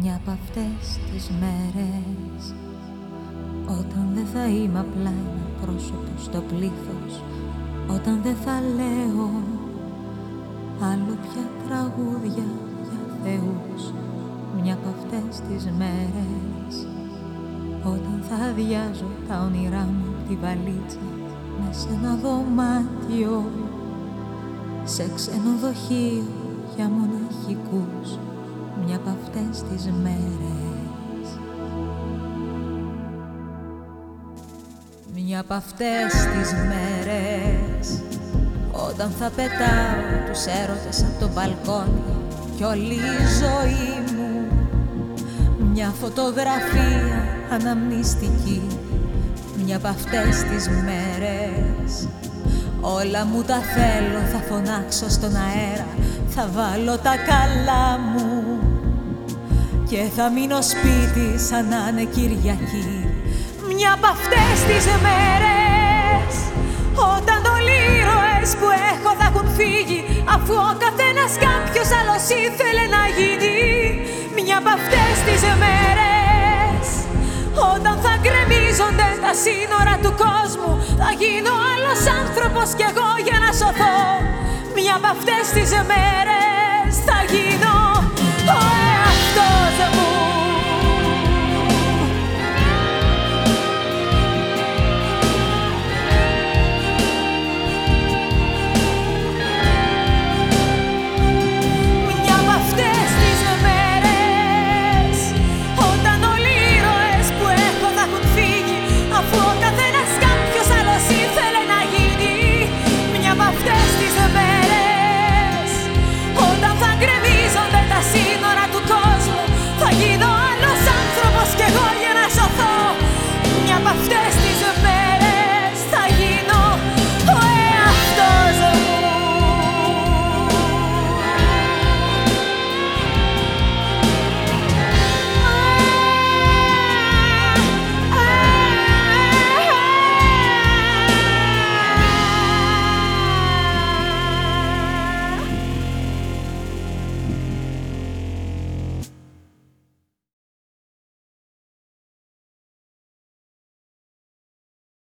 Μια από αυτές τις μέρες Όταν δεν θα είμαι απλά ένα πρόσωπο στο πλήθος Όταν δεν θα λέω Άλλο πια τραγούδια για θεούς. Μια από αυτές τις μέρες Όταν θα αδειάζω τα όνειρά μου τη βαλίτσα Μες σε ένα δωμάτιο Σε ξενοδοχείο για μοναχικούς. Μια από αυτές τις μέρες. Μια από αυτές τις μέρες Όταν θα πετάω τους έρωτες από το μπαλκόνι Κι όλη η ζωή μου. Μια φωτογραφία αναμνηστική Μια από αυτές τις μέρες. Όλα μου τα θέλω, θα φωνάξω στον αέρα Θα βάλω τα καλά μου Και θα μείνω σπίτι σαν να είναι Κυριακή. Μια από αυτές τις μέρες Όταν όλοι οι ήρωες που έχω θα έχουν φύγει. Αφού ο καθένας κάποιος άλλος ήθελε να γίνει. Μια από αυτές τις μέρες Όταν θα γκρεμίζονται τα σύνορα του κόσμου. Θα γίνω άλλος άνθρωπος κι εγώ για να σωθώ. Μια από αυτές τις μέρες θα γίνω